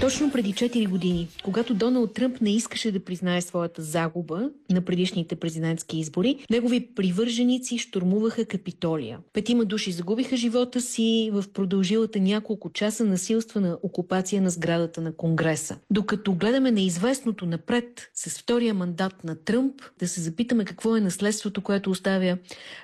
Точно преди 4 години, когато Доналд Тръмп не искаше да признае своята загуба на предишните президентски избори, негови привърженици штурмуваха Капитолия. Петима души загубиха живота си в продължилата няколко часа насилствена окупация на сградата на Конгреса. Докато гледаме неизвестното напред с втория мандат на Тръмп, да се запитаме какво е наследството, което оставя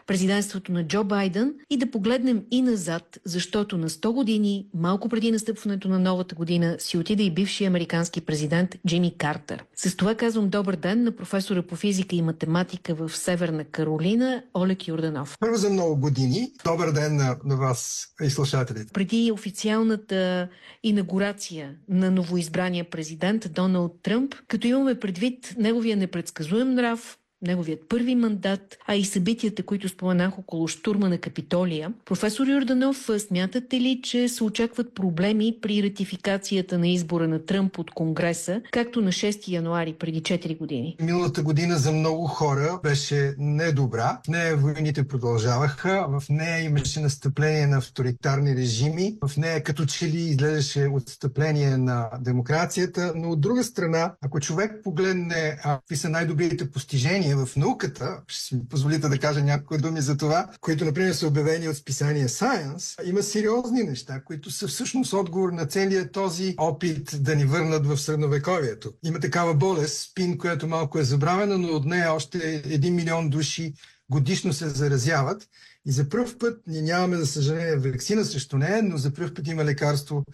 президентството на Джо Байден и да погледнем и назад, защото на 100 години, малко преди настъпването на новата година, си отиде и бившия американски президент Джимми Картер. С това казвам добър ден на професора по физика и математика в Северна Каролина Олег Юрданов. Първо за много години. Добър ден на, на вас и слушателите. Преди официалната инаугурация на новоизбрания президент Доналд Тръмп, като имаме предвид неговия непредсказуем нрав, неговият първи мандат, а и събитията, които споменах около штурма на Капитолия. Професор Юрданов, смятате ли, че се очакват проблеми при ратификацията на избора на Тръмп от Конгреса, както на 6 януари преди 4 години? Миналата година за много хора беше недобра. В нея войните продължаваха, в нея имаше настъпление на авторитарни режими, в нея като че ли изглеждаше отстъпление на демокрацията, но от друга страна, ако човек погледне какви са най-добрите постижения в науката, ще си позволите да кажа някои думи за това, които, например, са обявени от списание Science, има сериозни неща, които са всъщност отговор на целият този опит да ни върнат в средновековието. Има такава болест, спин, която малко е забравена, но от нея още един милион души годишно се заразяват. И за първ път ние нямаме, за съжаление, вакцина срещу нея, но за първ път има лекарство,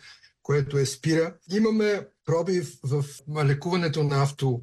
което е спира. Имаме пробив в лекуването на авто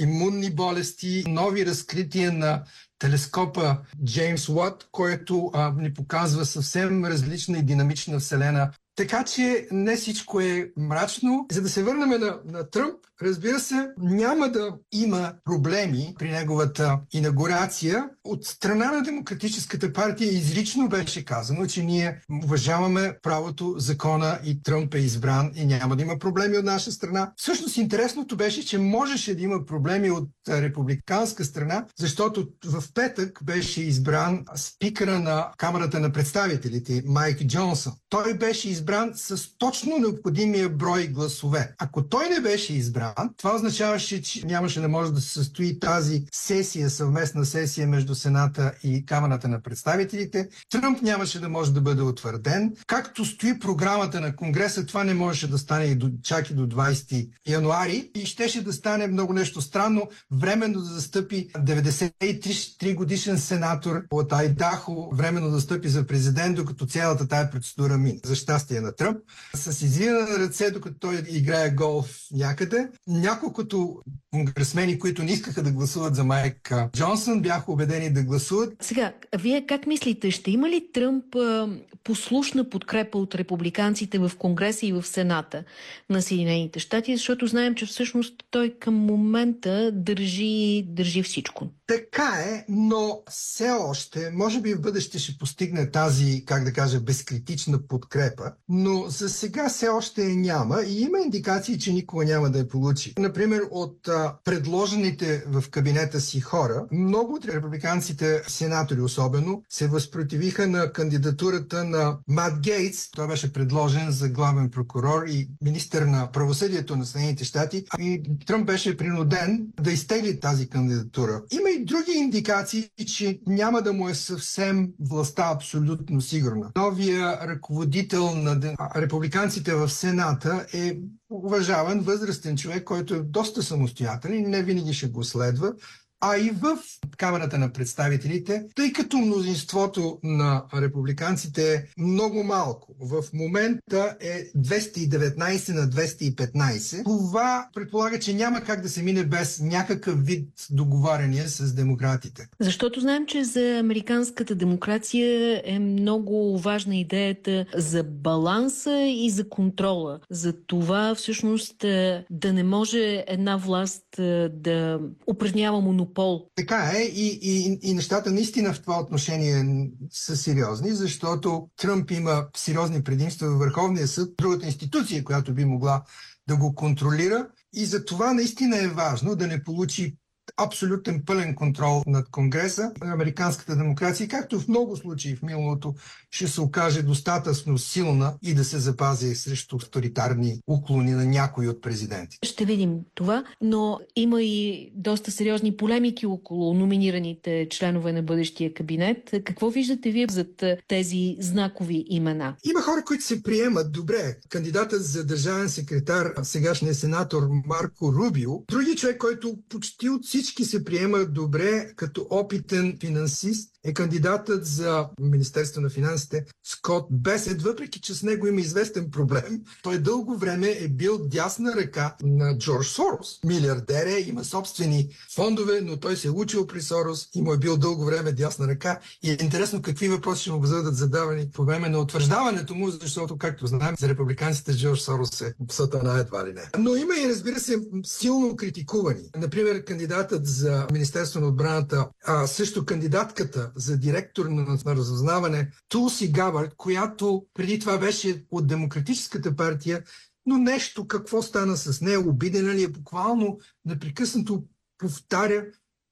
имунни болести, нови разкрития на телескопа Джеймс Уот, който а, ни показва съвсем различна и динамична вселена така че не всичко е мрачно. За да се върнем на, на Тръмп, разбира се, няма да има проблеми при неговата инаугурация. От страна на Демократическата партия изрично беше казано, че ние уважаваме правото, закона и Тръмп е избран и няма да има проблеми от наша страна. Всъщност интересното беше, че можеше да има проблеми от републиканска страна, защото в петък беше избран спикъра на Камерата на представителите Майк Джонсън. Той беше избран избран с точно необходимия брой гласове. Ако той не беше избран, това означаваше, че нямаше да може да се състои тази сесия, съвместна сесия между Сената и Камерата на представителите. Тръмп нямаше да може да бъде утвърден. Както стои програмата на Конгреса, това не можеше да стане и до, чак и до 20 януари и щеше да стане много нещо странно. Временно да застъпи 93 годишен сенатор от Айдахо, временно да стъпи за президент, докато цялата тая процедура мина. За щастие участие на Тръмп, с извина на ръце, докато той играе голф някъде. Няколкото конгресмени, които не искаха да гласуват за Майк Джонсън, бяха убедени да гласуват. Сега, вие как мислите, ще има ли Тръмп а, послушна подкрепа от републиканците в Конгреса и в Сената на Съединените щати, защото знаем, че всъщност той към момента държи, държи всичко? Така е, но все още, може би в бъдеще ще постигне тази, как да кажа, безкритична подкрепа, но за сега все още няма и има индикации, че никога няма да я получи. Например, от а, предложените в кабинета си хора, много от републиканците, сенатори особено, се възпротивиха на кандидатурата на Мат Гейтс. Той беше предложен за главен прокурор и министър на правосъдието на Съединените щати. И Тръмп беше принуден да изтегли тази кандидатура. Има и други индикации, че няма да му е съвсем властта абсолютно сигурна. Новия ръководител на републиканците в Сената е уважаван възрастен човек, който е доста самостоятелен и не винаги ще го следва а и в Камерата на представителите, тъй като мнозинството на републиканците е много малко. В момента е 219 на 215. Това предполага, че няма как да се мине без някакъв вид договаряния с демократите. Защото знаем, че за американската демокрация е много важна идеята за баланса и за контрола. За това всъщност е, да не може една власт е, да упражнява монопол монопол. Така е и, и, и нещата наистина в това отношение са сериозни, защото Тръмп има сериозни предимства във Върховния съд, другата институция, която би могла да го контролира. И за това наистина е важно да не получи абсолютен пълен контрол над Конгреса, американската демокрация, както в много случаи в миналото, ще се окаже достатъчно силна и да се запази срещу авторитарни уклони на някои от президентите. Ще видим това, но има и доста сериозни полемики около номинираните членове на бъдещия кабинет. Какво виждате вие зад тези знакови имена? Има хора, които се приемат добре. Кандидатът за държавен секретар, сегашният сенатор Марко Рубио, други човек, който почти от всички се приема добре като опитен финансист, е кандидатът за Министерство на финансите Скот Бесет, въпреки че с него има известен проблем. Той дълго време е бил дясна ръка на Джордж Сорос. Милиардер е, има собствени фондове, но той се е учил при Сорос и му е бил дълго време дясна ръка. И е интересно какви въпроси ще му бъдат задавани по време на утвърждаването му, защото, както знаем, за републиканците Джордж Сорос е сатана едва ли не. Но има и, разбира се, силно критикувани. Например, кандидатът за Министерство на отбраната, а също кандидатката за директор на, на разузнаване Тулси Габард, която преди това беше от Демократическата партия, но нещо какво стана с нея, обидена ли е, буквално непрекъснато повтаря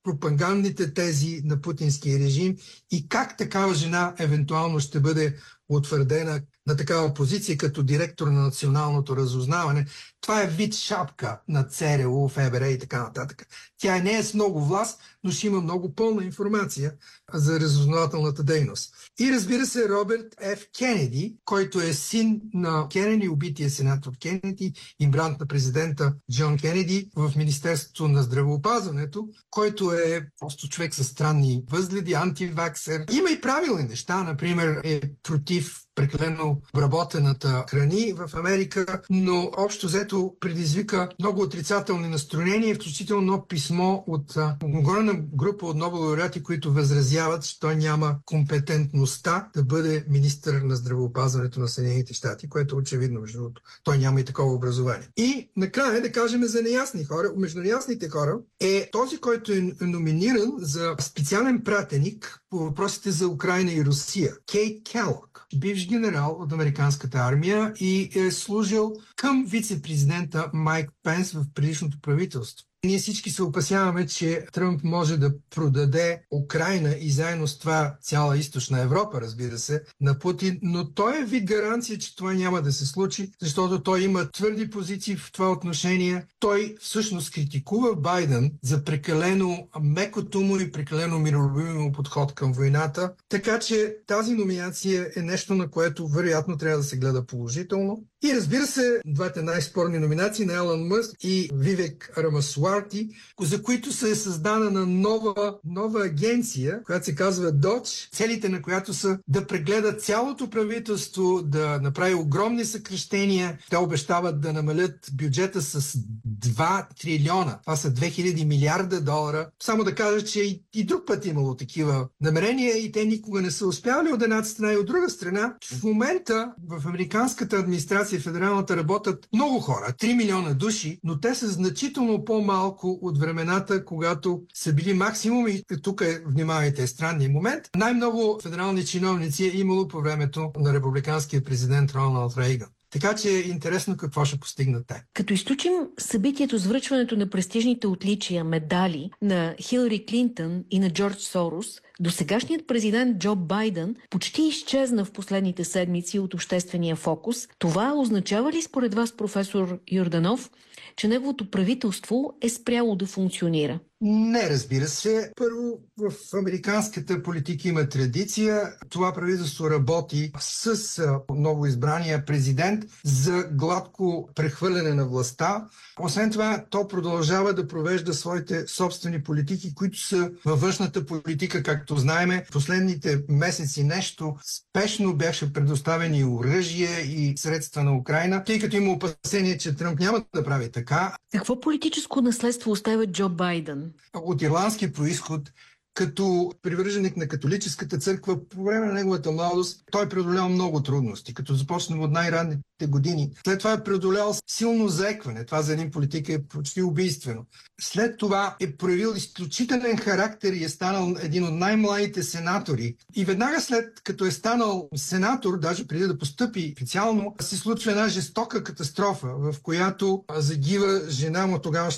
пропагандните тези на путинския режим. И как такава жена евентуално ще бъде утвърдена на такава позиция като директор на националното разузнаване. Това е вид шапка на ЦРУ, ФБР и така нататък. Тя не е с много власт, но ще има много пълна информация за разузнавателната дейност. И разбира се, Роберт Ф. Кенеди, който е син на Кенеди, убития сенатор Кенеди и брат на президента Джон Кенеди в Министерството на здравеопазването, който е просто човек с странни възгледи, антиваксер. Има и правилни неща, например е против прекалено обработената храни в Америка, но общо взето предизвика много отрицателни настроения, включително писмо от огромна група от Нобел-лауреати, които възразяват, че той няма компетентността да бъде министър на здравеопазването на Съединените щати, което е очевидно, между другото. Той няма и такова образование. И накрая да кажем за неясни хора. Между неясните хора е този, който е номиниран за специален пратеник по въпросите за Украина и Русия. Кейт Келок, бивш генерал от американската армия и е служил към вице-президента Майк Пенс в предишното правителство. Ние всички се опасяваме, че Тръмп може да продаде Украина и заедно с това цяла източна Европа, разбира се, на Путин, но той е вид гаранция, че това няма да се случи, защото той има твърди позиции в това отношение. Той всъщност критикува Байден за прекалено мекото му и прекалено миролюбимо подход към войната, така че тази номинация е нещо, на което вероятно трябва да се гледа положително. И разбира се, двете най-спорни номинации на Елън Мъск и Вивек Рамасуарти, за които се е създадена нова, нова агенция, която се казва ДОЧ, целите на която са да прегледат цялото правителство, да направи огромни съкрещения. Те обещават да намалят бюджета с 2 трилиона. Това са 2000 милиарда долара. Само да кажа, че и, и друг път е имало такива намерения и те никога не са успявали от едната страна и от друга страна. В момента в американската администрация и федералната работят много хора, 3 милиона души, но те са значително по-малко от времената, когато са били максимум и тук е, внимавайте, странния момент. Най-много федерални чиновници е имало по времето на републиканския президент Роналд Рейган. Така че е интересно какво ще постигнат те. Като изключим събитието с връчването на престижните отличия, медали на Хилари Клинтън и на Джордж Сорос, до сегашният президент Джо Байден почти изчезна в последните седмици от обществения фокус. Това означава ли според вас, професор Юрданов, че неговото правителство е спряло да функционира? Не, разбира се. Първо, в американската политика има традиция. Това правителство работи с ново избрания президент за гладко прехвърляне на властта. Освен това, то продължава да провежда своите собствени политики, които са във външната политика, както знаеме. Последните месеци нещо спешно беше предоставени оръжие и средства на Украина, тъй като има опасение, че Тръмп няма да прави така. Какво политическо наследство оставя Джо Байден? от ирландски происход, като привърженик на католическата църква, по време на неговата младост, той преодолял много трудности, като започнем от най-ранните 60-те години. След това е преодолял силно заекване. Това за един политик е почти убийствено. След това е проявил изключителен характер и е станал един от най-младите сенатори. И веднага след като е станал сенатор, даже преди да постъпи официално, се случва една жестока катастрофа, в която загива жена му тогава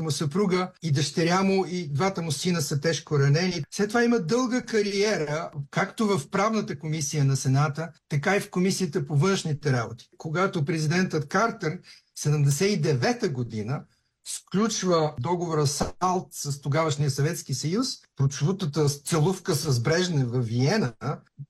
му съпруга и дъщеря му и двата му сина са тежко ранени. След това има дълга кариера, както в правната комисия на Сената, така и в комисията по външните работи. Когато президентът Картер 79-та година сключва договора с АЛТ с тогавашния Съветски съюз, прочутата целувка с Брежнев в Виена,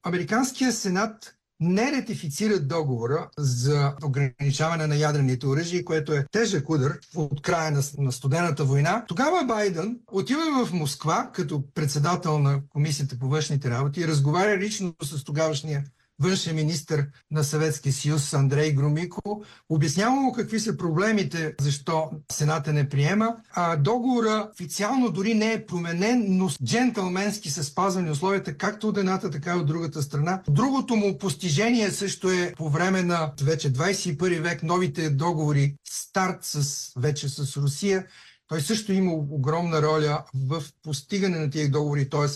Американския сенат не ратифицират договора за ограничаване на ядрените оръжия, което е тежък удар от края на, на студената война. Тогава Байден отива в Москва като председател на Комисията по външните работи и разговаря лично с тогавашния външен министр на Съветския съюз Андрей Громико. Обяснява му какви са проблемите, защо Сената не приема. А договора официално дори не е променен, но джентълменски са спазвани условията както от едната, така и от другата страна. Другото му постижение също е по време на вече 21 век новите договори старт с, вече с Русия. Той също има огромна роля в постигане на тия договори, т.е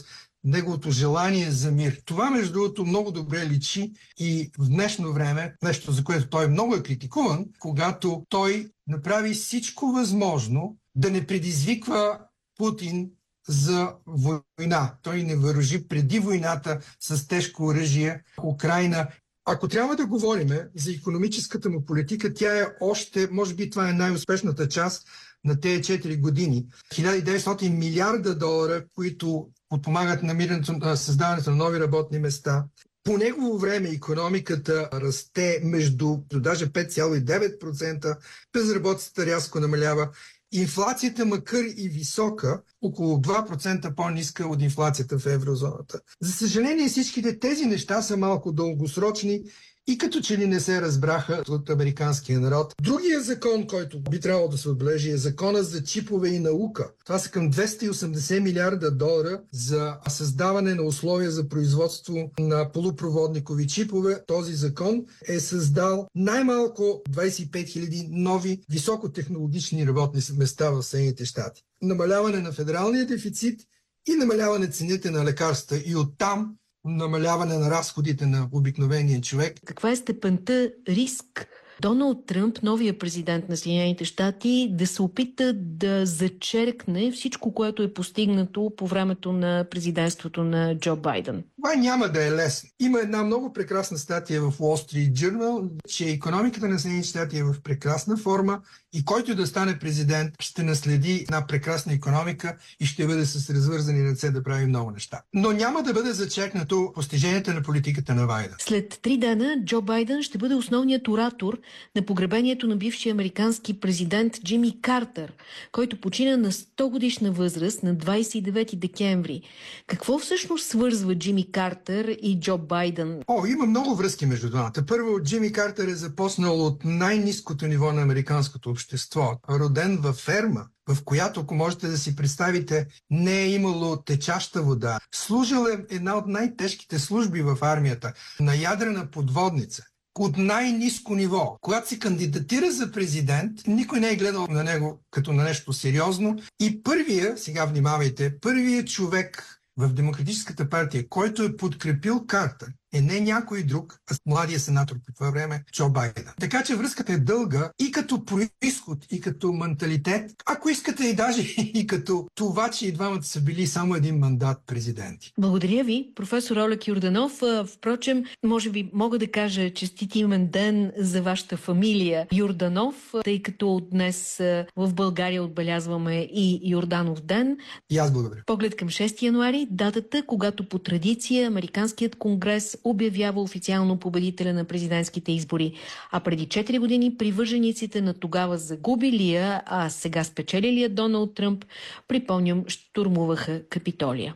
неговото желание за мир. Това, между другото, много добре личи и в днешно време, нещо за което той много е критикуван, когато той направи всичко възможно да не предизвиква Путин за война. Той не въоръжи преди войната с тежко оръжие Украина. Ако трябва да говорим за економическата му политика, тя е още, може би това е най-успешната част на тези 4 години. 1900 милиарда долара, които подпомагат намирането, на създаването на нови работни места. По негово време економиката расте между даже 5,9%, безработицата рязко намалява, инфлацията, макар и висока, около 2% по-ниска от инфлацията в еврозоната. За съжаление, всичките тези неща са малко дългосрочни и като че ли не се разбраха от американския народ. Другия закон, който би трябвало да се отбележи е закона за чипове и наука. Това са към 280 милиарда долара за създаване на условия за производство на полупроводникови чипове. Този закон е създал най-малко 25 000 нови високотехнологични работни места в Съединените щати. Намаляване на федералния дефицит и намаляване цените на лекарства. И оттам намаляване на разходите на обикновения човек. Каква е степента риск Доналд Тръмп, новия президент на Съединените щати, да се опита да зачеркне всичко, което е постигнато по времето на президентството на Джо Байден? Това няма да е лесно. Има една много прекрасна статия в Wall Street Journal, че економиката на Съединените щати е в прекрасна форма и който да стане президент ще наследи една прекрасна економика и ще бъде с развързани ръце да прави много неща. Но няма да бъде зачекнато постиженията на политиката на Байден. След три дена Джо Байден ще бъде основният оратор на погребението на бившия американски президент Джимми Картер, който почина на 100 годишна възраст на 29 декември. Какво всъщност свързва Джимми Картер и Джо Байден? О, има много връзки между двамата. Първо, Джимми Картер е започнал от най-низкото ниво на американското общество. Роден във ферма, в която, ако можете да си представите, не е имало течаща вода. Служил е една от най-тежките служби в армията на ядрена подводница от най-низко ниво. Когато се кандидатира за президент, никой не е гледал на него като на нещо сериозно. И първия, сега внимавайте, първият човек в Демократическата партия, който е подкрепил карта, е не някой друг, а младия сенатор по това време Джо Байден. Така че връзката е дълга и като происход, и като менталитет, ако искате и даже и като това, че и двамата са били само един мандат президенти. Благодаря ви, професор Олег Юрданов. Впрочем, може би мога да кажа честит имен ден за вашата фамилия Юрданов, тъй като днес в България отбелязваме и Юрданов ден. И аз благодаря. Поглед към 6 януари, датата, когато по традиция Американският конгрес обявява официално победителя на президентските избори. А преди 4 години привържениците на тогава загубилия, а сега спечелилия Доналд Тръмп, припомням, штурмуваха Капитолия.